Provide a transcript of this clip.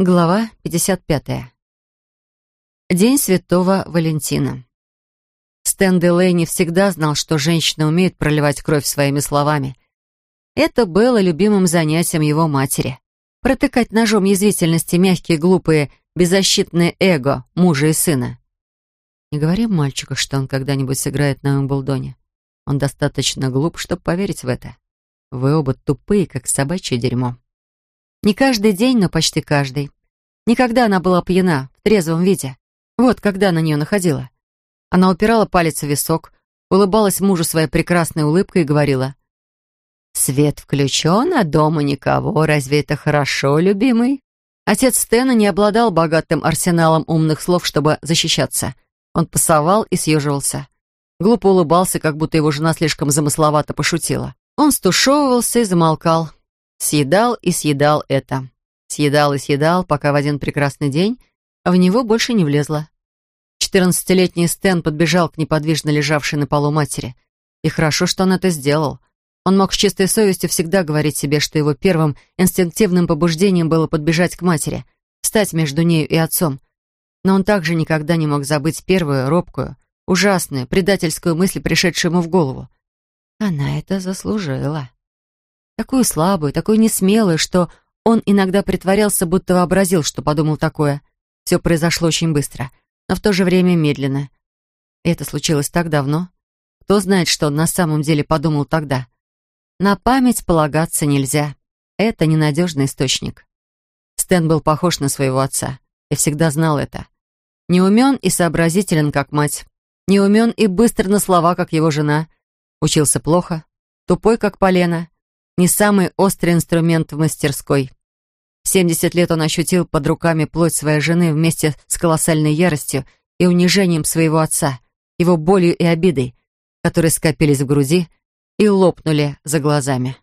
Глава 55. День Святого Валентина. Стэн Делей не всегда знал, что женщины умеют проливать кровь своими словами. Это было любимым занятием его матери. Протыкать ножом язвительности мягкие, глупые, беззащитные эго мужа и сына. Не говори мальчику, что он когда-нибудь сыграет на Уимблдоне. Он достаточно глуп, чтобы поверить в это. Вы оба тупые, как собачье дерьмо. Не каждый день, но почти каждый. Никогда она была пьяна, в трезвом виде. Вот когда на нее находила. Она упирала палец в висок, улыбалась мужу своей прекрасной улыбкой и говорила. «Свет включен, а дома никого. Разве это хорошо, любимый?» Отец Стэна не обладал богатым арсеналом умных слов, чтобы защищаться. Он пасовал и съеживался. Глупо улыбался, как будто его жена слишком замысловато пошутила. Он стушевывался и замолкал. Съедал и съедал это. Съедал и съедал, пока в один прекрасный день в него больше не влезло. Четырнадцатилетний Стэн подбежал к неподвижно лежавшей на полу матери. И хорошо, что он это сделал. Он мог с чистой совестью всегда говорить себе, что его первым инстинктивным побуждением было подбежать к матери, стать между нею и отцом. Но он также никогда не мог забыть первую, робкую, ужасную, предательскую мысль, пришедшую ему в голову. Она это заслужила такую слабую, такую несмелую, что он иногда притворялся, будто вообразил, что подумал такое. Все произошло очень быстро, но в то же время медленно. Это случилось так давно. Кто знает, что он на самом деле подумал тогда. На память полагаться нельзя. Это ненадежный источник. Стэн был похож на своего отца. и всегда знал это. Не умен и сообразителен, как мать. Не умен и быстр на слова, как его жена. Учился плохо. Тупой, как полено не самый острый инструмент в мастерской. В 70 лет он ощутил под руками плоть своей жены вместе с колоссальной яростью и унижением своего отца, его болью и обидой, которые скопились в груди и лопнули за глазами.